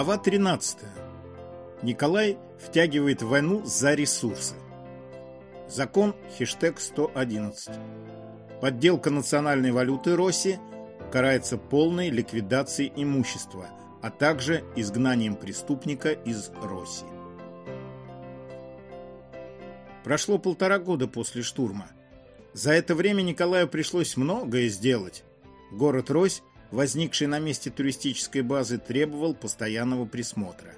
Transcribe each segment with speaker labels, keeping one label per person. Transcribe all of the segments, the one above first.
Speaker 1: Глава 13. Николай втягивает войну за ресурсы. Закон хештег 111. Подделка национальной валюты России карается полной ликвидацией имущества, а также изгнанием преступника из России. Прошло полтора года после штурма. За это время Николаю пришлось многое сделать. Город Рось возникший на месте туристической базы, требовал постоянного присмотра.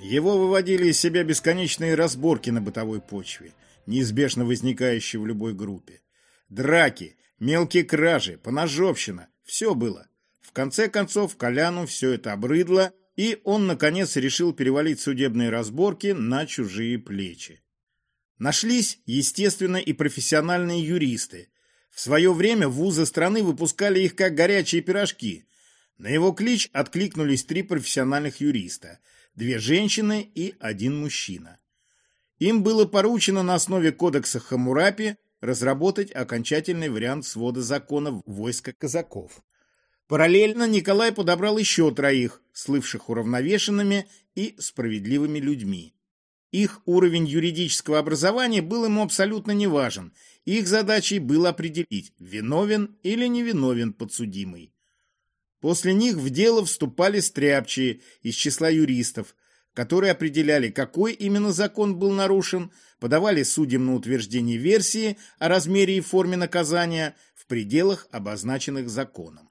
Speaker 1: Его выводили из себя бесконечные разборки на бытовой почве, неизбежно возникающие в любой группе. Драки, мелкие кражи, поножовщина – все было. В конце концов, Коляну все это обрыдло, и он, наконец, решил перевалить судебные разборки на чужие плечи. Нашлись, естественно, и профессиональные юристы, в свое время вузы страны выпускали их как горячие пирожки. На его клич откликнулись три профессиональных юриста, две женщины и один мужчина. Им было поручено на основе кодекса Хамурапи разработать окончательный вариант свода законов войска казаков. Параллельно Николай подобрал еще троих, слывших уравновешенными и справедливыми людьми. Их уровень юридического образования был ему абсолютно не важен, их задачей было определить, виновен или невиновен подсудимый. После них в дело вступали стряпчие из числа юристов, которые определяли, какой именно закон был нарушен, подавали судьям на утверждение версии о размере и форме наказания в пределах, обозначенных законом.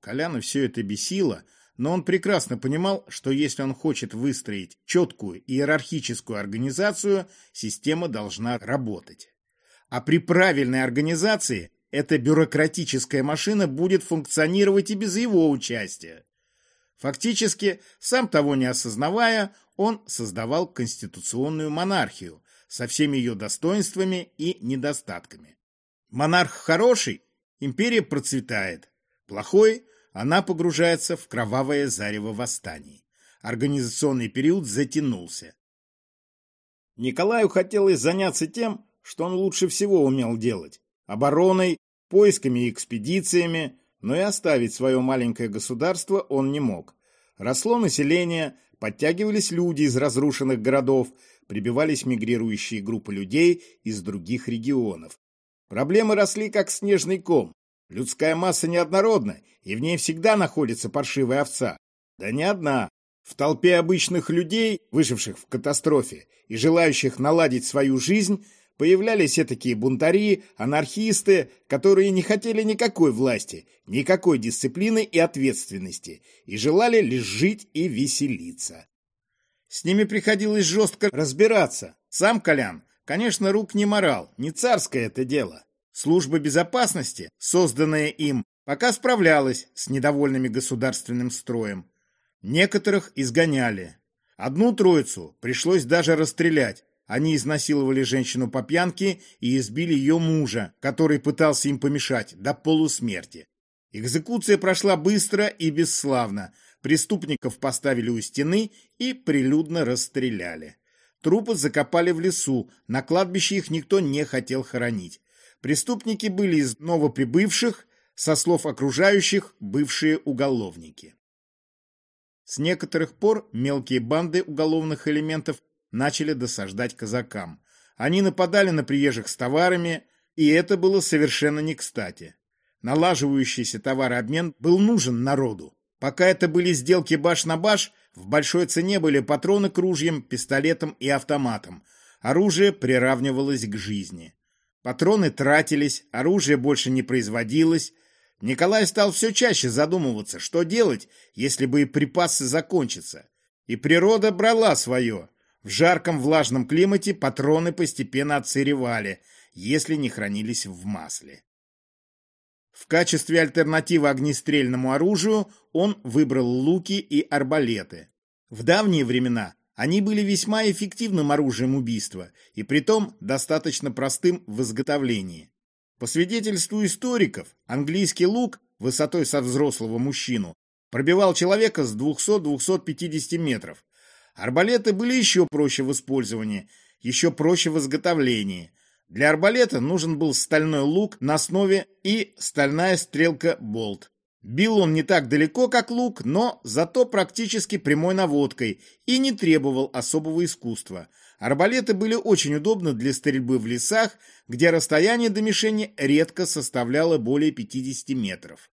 Speaker 1: Коляна все это бесило, но он прекрасно понимал, что если он хочет выстроить четкую иерархическую организацию, система должна работать. А при правильной организации эта бюрократическая машина будет функционировать и без его участия. Фактически, сам того не осознавая, он создавал конституционную монархию со всеми ее достоинствами и недостатками. Монарх хороший, империя процветает. Плохой, она погружается в кровавое зарево восстаний. Организационный период затянулся. Николаю хотелось заняться тем, что он лучше всего умел делать – обороной, поисками и экспедициями, но и оставить свое маленькое государство он не мог. Росло население, подтягивались люди из разрушенных городов, прибивались мигрирующие группы людей из других регионов. Проблемы росли как снежный ком. Людская масса неоднородна, и в ней всегда находится паршивая овца. Да не одна. В толпе обычных людей, выживших в катастрофе и желающих наладить свою жизнь, Появлялись такие бунтари, анархисты, которые не хотели никакой власти, никакой дисциплины и ответственности, и желали лишь жить и веселиться. С ними приходилось жестко разбираться. Сам Колян, конечно, рук не морал, не царское это дело. Служба безопасности, созданная им, пока справлялась с недовольными государственным строем. Некоторых изгоняли. Одну троицу пришлось даже расстрелять, они изнасиловали женщину по пьянке и избили ее мужа, который пытался им помешать, до полусмерти. Экзекуция прошла быстро и бесславно. Преступников поставили у стены и прилюдно расстреляли. Трупы закопали в лесу, на кладбище их никто не хотел хоронить. Преступники были из новоприбывших, со слов окружающих, бывшие уголовники. С некоторых пор мелкие банды уголовных элементов начали досаждать казакам. Они нападали на приезжих с товарами, и это было совершенно не кстати. Налаживающийся товарообмен был нужен народу. Пока это были сделки баш на баш, в большой цене были патроны к ружьям, пистолетам и автоматам. Оружие приравнивалось к жизни. Патроны тратились, оружие больше не производилось. Николай стал все чаще задумываться, что делать, если боеприпасы закончатся. И природа брала свое. В жарком влажном климате патроны постепенно отсыревали, если не хранились в масле. В качестве альтернативы огнестрельному оружию он выбрал луки и арбалеты. В давние времена они были весьма эффективным оружием убийства и притом достаточно простым в изготовлении. По свидетельству историков, английский лук высотой со взрослого мужчину пробивал человека с 200-250 метров, Арбалеты были еще проще в использовании, еще проще в изготовлении. Для арбалета нужен был стальной лук на основе и стальная стрелка болт. Бил он не так далеко, как лук, но зато практически прямой наводкой и не требовал особого искусства. Арбалеты были очень удобны для стрельбы в лесах, где расстояние до мишени редко составляло более 50 метров.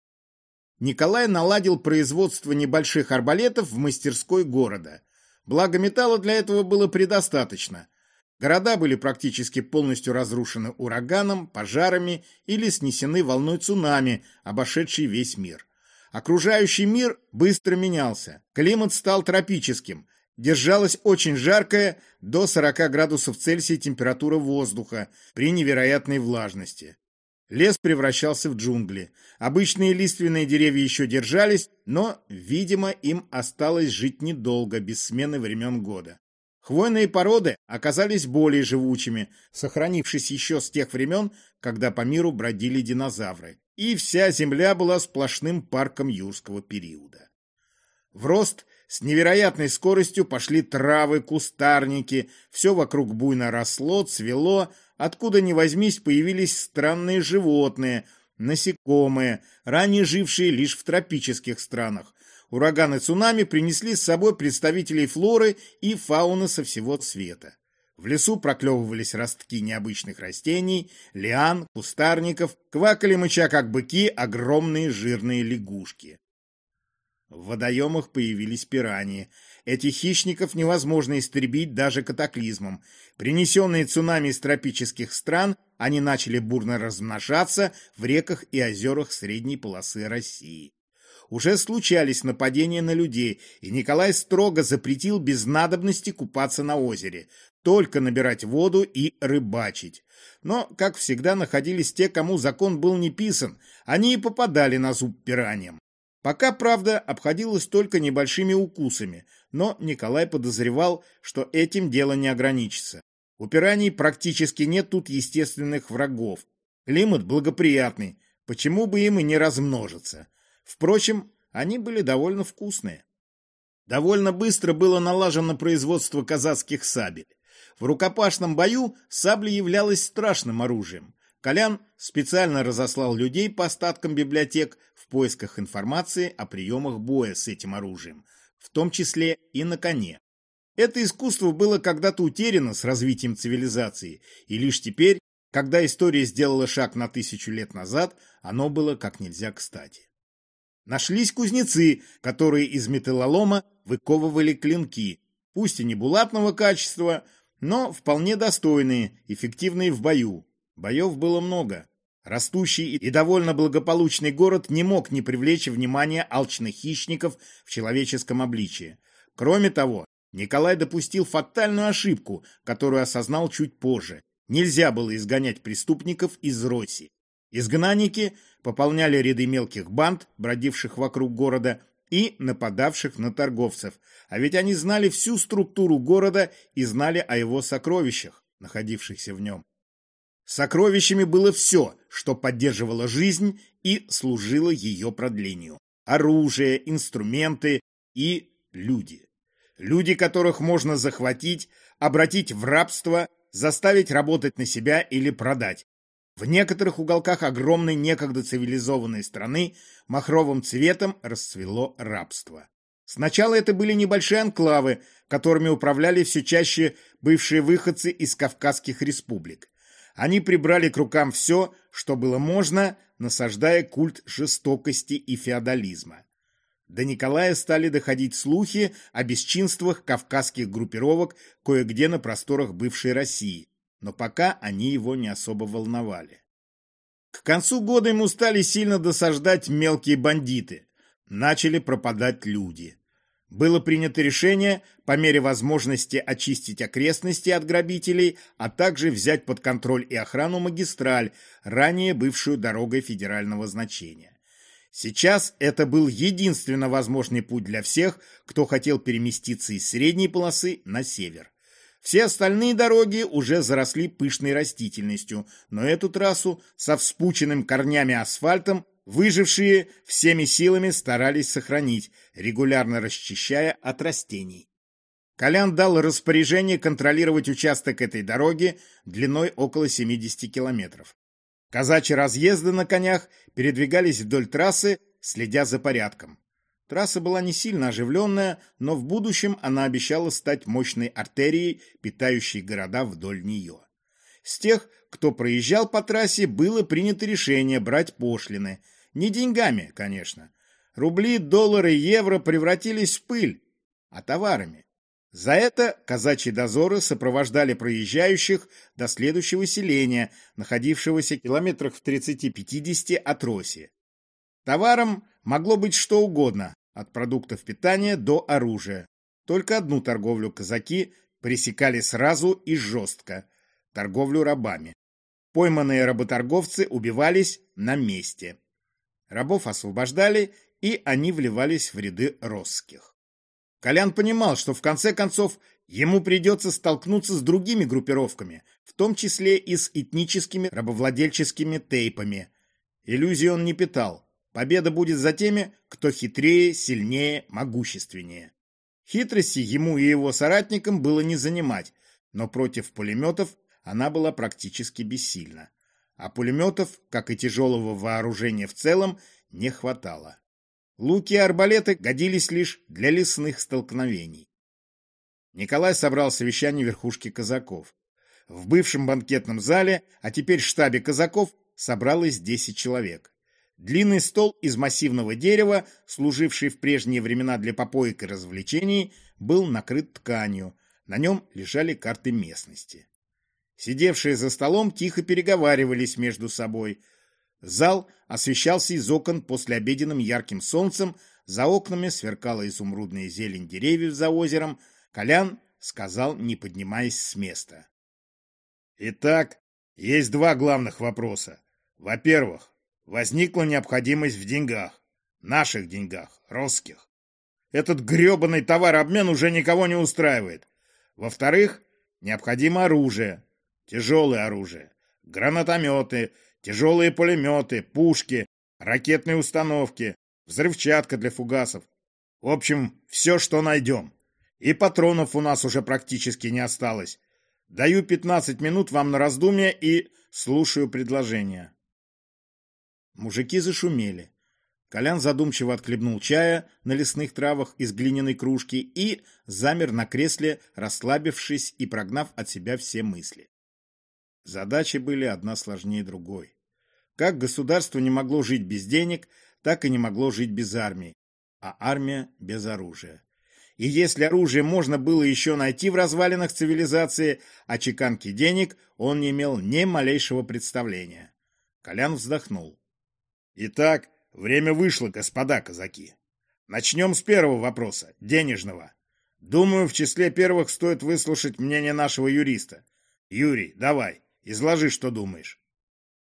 Speaker 1: Николай наладил производство небольших арбалетов в мастерской города. Благо металла для этого было предостаточно. Города были практически полностью разрушены ураганом, пожарами или снесены волной цунами, обошедшей весь мир. Окружающий мир быстро менялся. Климат стал тропическим. Держалась очень жаркая, до 40 градусов Цельсия температура воздуха при невероятной влажности. Лес превращался в джунгли. Обычные лиственные деревья еще держались, но, видимо, им осталось жить недолго, без смены времен года. Хвойные породы оказались более живучими, сохранившись еще с тех времен, когда по миру бродили динозавры. И вся земля была сплошным парком юрского периода. В рост с невероятной скоростью пошли травы, кустарники, все вокруг буйно росло, цвело, откуда ни возьмись появились странные животные, насекомые, ранее жившие лишь в тропических странах, Ураганы цунами принесли с собой представителей флоры и фауны со всего света. В лесу проклевывались ростки необычных растений, лиан, кустарников, квакали мыча, как быки, огромные жирные лягушки. В водоемах появились пираньи. Этих хищников невозможно истребить даже катаклизмом. Принесенные цунами из тропических стран, они начали бурно размножаться в реках и озерах средней полосы России уже случались нападения на людей, и Николай строго запретил без надобности купаться на озере, только набирать воду и рыбачить. Но, как всегда, находились те, кому закон был не писан, они и попадали на зуб пираньям. Пока, правда, обходилось только небольшими укусами, но Николай подозревал, что этим дело не ограничится. У пираний практически нет тут естественных врагов. Климат благоприятный, почему бы им и не размножиться? Впрочем, они были довольно вкусные. Довольно быстро было налажено производство казацких сабель. В рукопашном бою сабля являлась страшным оружием. Колян специально разослал людей по остаткам библиотек в поисках информации о приемах боя с этим оружием, в том числе и на коне. Это искусство было когда-то утеряно с развитием цивилизации, и лишь теперь, когда история сделала шаг на тысячу лет назад, оно было как нельзя кстати. Нашлись кузнецы, которые из металлолома выковывали клинки, пусть и не булатного качества, но вполне достойные, эффективные в бою. Боев было много. Растущий и довольно благополучный город не мог не привлечь внимание алчных хищников в человеческом обличии. Кроме того, Николай допустил фатальную ошибку, которую осознал чуть позже. Нельзя было изгонять преступников из России. Изгнанники пополняли ряды мелких банд, бродивших вокруг города, и нападавших на торговцев. А ведь они знали всю структуру города и знали о его сокровищах, находившихся в нем. Сокровищами было все, что поддерживало жизнь и служило ее продлению. Оружие, инструменты и люди. Люди, которых можно захватить, обратить в рабство, заставить работать на себя или продать, в некоторых уголках огромной некогда цивилизованной страны махровым цветом расцвело рабство. Сначала это были небольшие анклавы, которыми управляли все чаще бывшие выходцы из Кавказских республик. Они прибрали к рукам все, что было можно, насаждая культ жестокости и феодализма. До Николая стали доходить слухи о бесчинствах кавказских группировок кое-где на просторах бывшей России – но пока они его не особо волновали. К концу года ему стали сильно досаждать мелкие бандиты. Начали пропадать люди. Было принято решение по мере возможности очистить окрестности от грабителей, а также взять под контроль и охрану магистраль, ранее бывшую дорогой федерального значения. Сейчас это был единственно возможный путь для всех, кто хотел переместиться из средней полосы на север. Все остальные дороги уже заросли пышной растительностью, но эту трассу со вспученным корнями асфальтом выжившие всеми силами старались сохранить, регулярно расчищая от растений. Колян дал распоряжение контролировать участок этой дороги длиной около 70 километров. Казачьи разъезды на конях передвигались вдоль трассы следя за порядком. Трасса была не сильно оживленная, но в будущем она обещала стать мощной артерией, питающей города вдоль нее. С тех, кто проезжал по трассе, было принято решение брать пошлины. Не деньгами, конечно. Рубли, доллары, евро превратились в пыль, а товарами. За это казачьи дозоры сопровождали проезжающих до следующего селения, находившегося километрах в 30-50 от Роси. Товаром могло быть что угодно, от продуктов питания до оружия. Только одну торговлю казаки пресекали сразу и жестко – торговлю рабами. Пойманные работорговцы убивались на месте. Рабов освобождали, и они вливались в ряды росских. Колян понимал, что в конце концов ему придется столкнуться с другими группировками, в том числе и с этническими рабовладельческими тейпами. Иллюзий он не питал. Победа будет за теми, кто хитрее, сильнее, могущественнее. Хитрости ему и его соратникам было не занимать, но против пулеметов она была практически бессильна. А пулеметов, как и тяжелого вооружения в целом, не хватало. Луки и арбалеты годились лишь для лесных столкновений. Николай собрал совещание верхушки казаков. В бывшем банкетном зале, а теперь штабе казаков, собралось 10 человек. Длинный стол из массивного дерева, служивший в прежние времена для попоек и развлечений, был накрыт тканью. На нем лежали карты местности. Сидевшие за столом тихо переговаривались между собой. Зал освещался из окон после обеденным ярким солнцем, за окнами сверкала изумрудная зелень деревьев за озером. Колян сказал, не поднимаясь с места. Итак, есть два главных вопроса. Во-первых, возникла необходимость в деньгах. Наших деньгах, русских. Этот гребаный товарообмен уже никого не устраивает. Во-вторых, необходимо оружие. Тяжелое оружие. Гранатометы, тяжелые пулеметы, пушки, ракетные установки, взрывчатка для фугасов. В общем, все, что найдем. И патронов у нас уже практически не осталось. Даю 15 минут вам на раздумье и слушаю предложение. Мужики зашумели. Колян задумчиво отхлебнул чая на лесных травах из глиняной кружки и замер на кресле, расслабившись и прогнав от себя все мысли. Задачи были одна сложнее другой. Как государство не могло жить без денег, так и не могло жить без армии, а армия без оружия. И если оружие можно было еще найти в развалинах цивилизации, о чеканке денег он не имел ни малейшего представления. Колян вздохнул. Итак, время вышло, господа казаки. Начнем с первого вопроса, денежного. Думаю, в числе первых стоит выслушать мнение нашего юриста. Юрий, давай, изложи, что думаешь.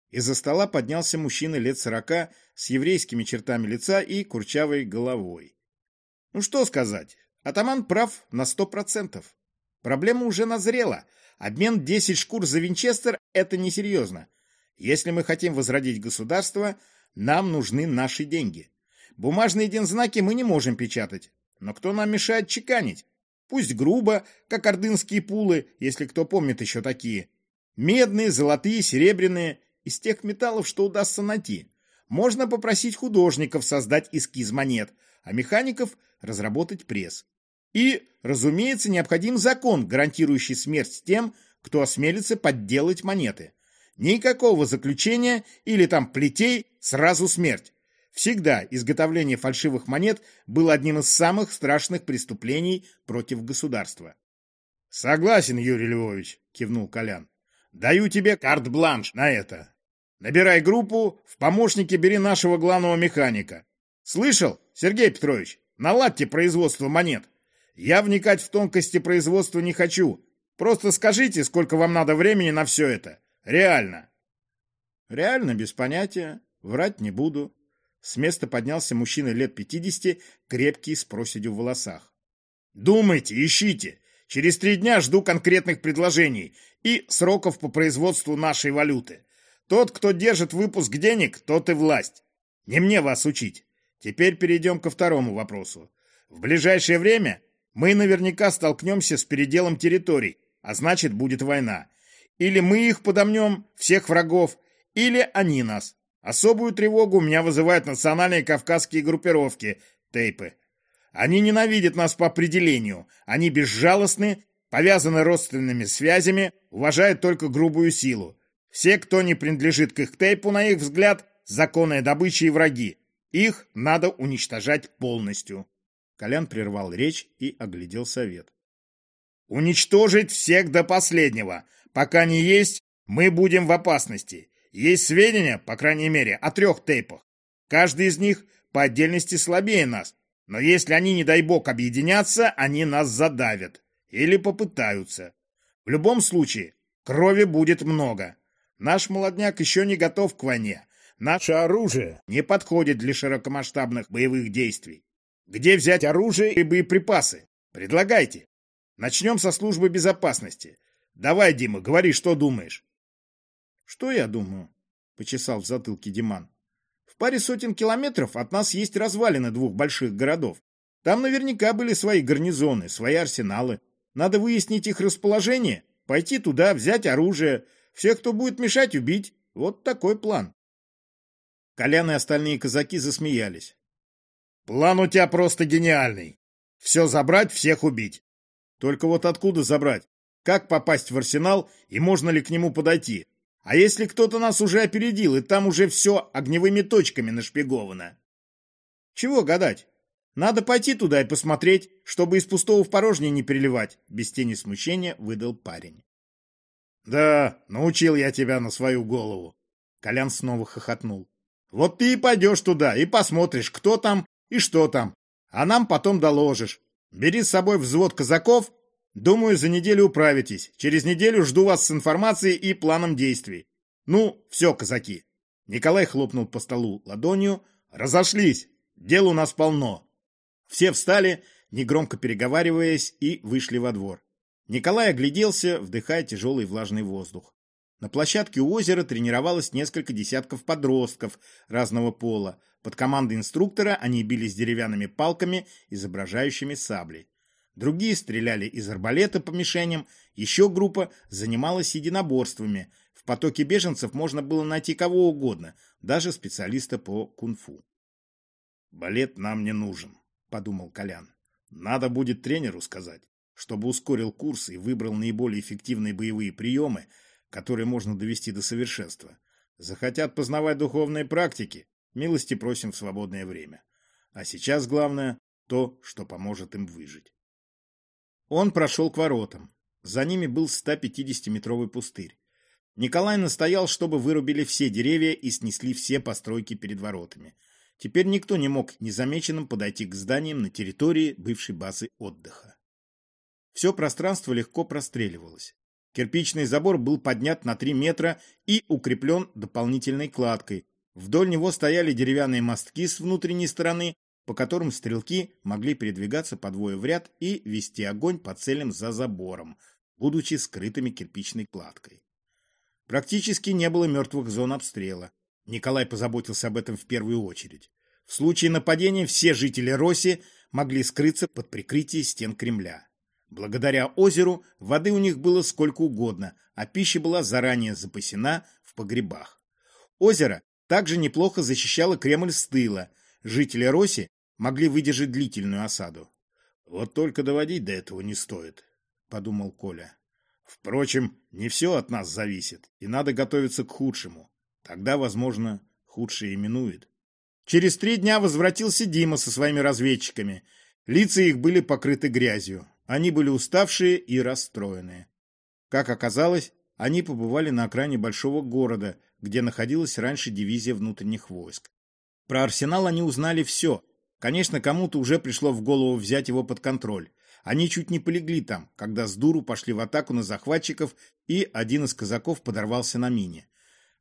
Speaker 1: Из-за стола поднялся мужчина лет сорока с еврейскими чертами лица и курчавой головой. Ну что сказать, атаман прав на сто процентов. Проблема уже назрела. Обмен 10 шкур за Винчестер – это несерьезно. Если мы хотим возродить государство – нам нужны наши деньги. Бумажные дензнаки мы не можем печатать. Но кто нам мешает чеканить? Пусть грубо, как ордынские пулы, если кто помнит еще такие. Медные, золотые, серебряные, из тех металлов, что удастся найти. Можно попросить художников создать эскиз монет, а механиков разработать пресс. И, разумеется, необходим закон, гарантирующий смерть тем, кто осмелится подделать монеты. Никакого заключения или там плетей, сразу смерть. Всегда изготовление фальшивых монет было одним из самых страшных преступлений против государства. «Согласен, Юрий Львович», — кивнул Колян. «Даю тебе карт-бланш на это. Набирай группу, в помощники бери нашего главного механика. Слышал, Сергей Петрович, наладьте производство монет. Я вникать в тонкости производства не хочу. Просто скажите, сколько вам надо времени на все это. Реально. Реально, без понятия. Врать не буду. С места поднялся мужчина лет пятидесяти, крепкий, с проседью в волосах. Думайте, ищите. Через три дня жду конкретных предложений и сроков по производству нашей валюты. Тот, кто держит выпуск денег, тот и власть. Не мне вас учить. Теперь перейдем ко второму вопросу. В ближайшее время мы наверняка столкнемся с переделом территорий, а значит будет война. Или мы их подомнем, всех врагов, или они нас. Особую тревогу у меня вызывают национальные кавказские группировки, тейпы. Они ненавидят нас по определению. Они безжалостны, повязаны родственными связями, уважают только грубую силу. Все, кто не принадлежит к их тейпу, на их взгляд, законная добыча и враги. Их надо уничтожать полностью. Колян прервал речь и оглядел совет. Уничтожить всех до последнего. Пока не есть, мы будем в опасности. Есть сведения, по крайней мере, о трех тейпах. Каждый из них по отдельности слабее нас. Но если они, не дай бог, объединятся, они нас задавят. Или попытаются. В любом случае, крови будет много. Наш молодняк еще не готов к войне. Наше оружие не подходит для широкомасштабных боевых действий. Где взять оружие и боеприпасы? Предлагайте. Начнем со службы безопасности. Давай, Дима, говори, что думаешь. Что я думаю? Почесал в затылке Диман. В паре сотен километров от нас есть развалины двух больших городов. Там наверняка были свои гарнизоны, свои арсеналы. Надо выяснить их расположение, пойти туда, взять оружие, всех, кто будет мешать, убить. Вот такой план. Колян и остальные казаки засмеялись. План у тебя просто гениальный. Все забрать, всех убить. Только вот откуда забрать? Как попасть в арсенал и можно ли к нему подойти? А если кто-то нас уже опередил, и там уже все огневыми точками нашпиговано? Чего гадать? Надо пойти туда и посмотреть, чтобы из пустого в порожнее не переливать, без тени смущения выдал парень. Да, научил я тебя на свою голову. Колян снова хохотнул. Вот ты и пойдешь туда, и посмотришь, кто там и что там. А нам потом доложишь. Бери с собой взвод казаков. Думаю, за неделю управитесь. Через неделю жду вас с информацией и планом действий. Ну, все, казаки. Николай хлопнул по столу ладонью. Разошлись. Дел у нас полно. Все встали, негромко переговариваясь, и вышли во двор. Николай огляделся, вдыхая тяжелый влажный воздух. На площадке у озера тренировалось несколько десятков подростков разного пола. Под командой инструктора они бились деревянными палками, изображающими сабли. Другие стреляли из арбалета по мишеням, еще группа занималась единоборствами. В потоке беженцев можно было найти кого угодно, даже специалиста по кунг-фу. «Балет нам не нужен», — подумал Колян. «Надо будет тренеру сказать, чтобы ускорил курс и выбрал наиболее эффективные боевые приемы, которые можно довести до совершенства. Захотят познавать духовные практики, милости просим в свободное время. А сейчас главное то, что поможет им выжить. Он прошел к воротам. За ними был 150-метровый пустырь. Николай настоял, чтобы вырубили все деревья и снесли все постройки перед воротами. Теперь никто не мог незамеченным подойти к зданиям на территории бывшей базы отдыха. Все пространство легко простреливалось. Кирпичный забор был поднят на 3 метра и укреплен дополнительной кладкой. Вдоль него стояли деревянные мостки с внутренней стороны, по которым стрелки могли передвигаться по двое в ряд и вести огонь по целям за забором, будучи скрытыми кирпичной кладкой. Практически не было мертвых зон обстрела. Николай позаботился об этом в первую очередь. В случае нападения все жители Росси могли скрыться под прикрытие стен Кремля. Благодаря озеру воды у них было сколько угодно, а пища была заранее запасена в погребах. Озеро также неплохо защищало Кремль с тыла. Жители Роси могли выдержать длительную осаду. «Вот только доводить до этого не стоит», — подумал Коля. «Впрочем, не все от нас зависит, и надо готовиться к худшему. Тогда, возможно, худшее именует». Через три дня возвратился Дима со своими разведчиками. Лица их были покрыты грязью. Они были уставшие и расстроенные. Как оказалось, они побывали на окраине большого города, где находилась раньше дивизия внутренних войск. Про арсенал они узнали все. Конечно, кому-то уже пришло в голову взять его под контроль. Они чуть не полегли там, когда с дуру пошли в атаку на захватчиков, и один из казаков подорвался на мине.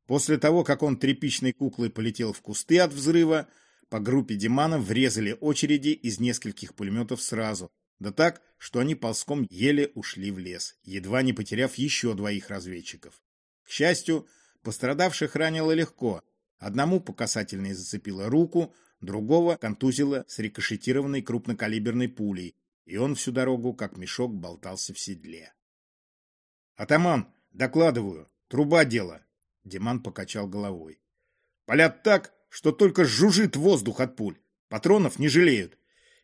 Speaker 1: После того, как он тряпичной куклой полетел в кусты от взрыва, по группе Димана врезали очереди из нескольких пулеметов сразу, да так, что они ползком еле ушли в лес, едва не потеряв еще двоих разведчиков. К счастью, пострадавших ранило легко. Одному по касательной зацепило руку, другого контузило с рикошетированной крупнокалиберной пулей, и он всю дорогу, как мешок, болтался в седле. «Атаман, докладываю, труба дело!» Диман покачал головой. Палят так, что только жужжит воздух от пуль. Патронов не жалеют.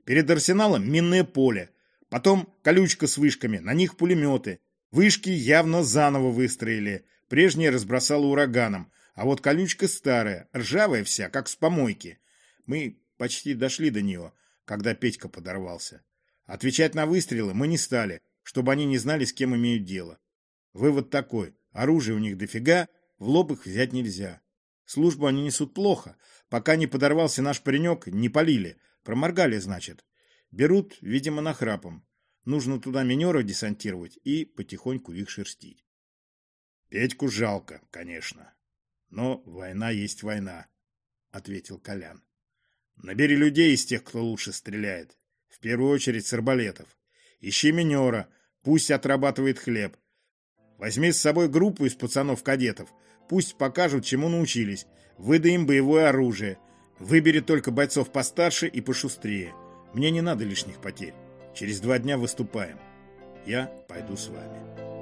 Speaker 1: Перед арсеналом минное поле. Потом колючка с вышками, на них пулеметы. Вышки явно заново выстроили. Прежние разбросало ураганом. А вот колючка старая, ржавая вся, как с помойки. Мы почти дошли до нее, когда Петька подорвался. Отвечать на выстрелы мы не стали, чтобы они не знали, с кем имеют дело. Вывод такой. Оружия у них дофига, в лоб их взять нельзя. Службу они несут плохо. Пока не подорвался наш паренек, не полили. Проморгали, значит. Берут, видимо, нахрапом. Нужно туда минеров десантировать и потихоньку их шерстить. Петьку жалко, конечно. Но война есть война, — ответил Колян. Набери людей из тех, кто лучше стреляет. В первую очередь с арбалетов. Ищи минера, пусть отрабатывает хлеб. Возьми с собой группу из пацанов-кадетов. Пусть покажут, чему научились. Выдай боевое оружие. Выбери только бойцов постарше и пошустрее. Мне не надо лишних потерь. Через два дня выступаем. Я пойду с вами.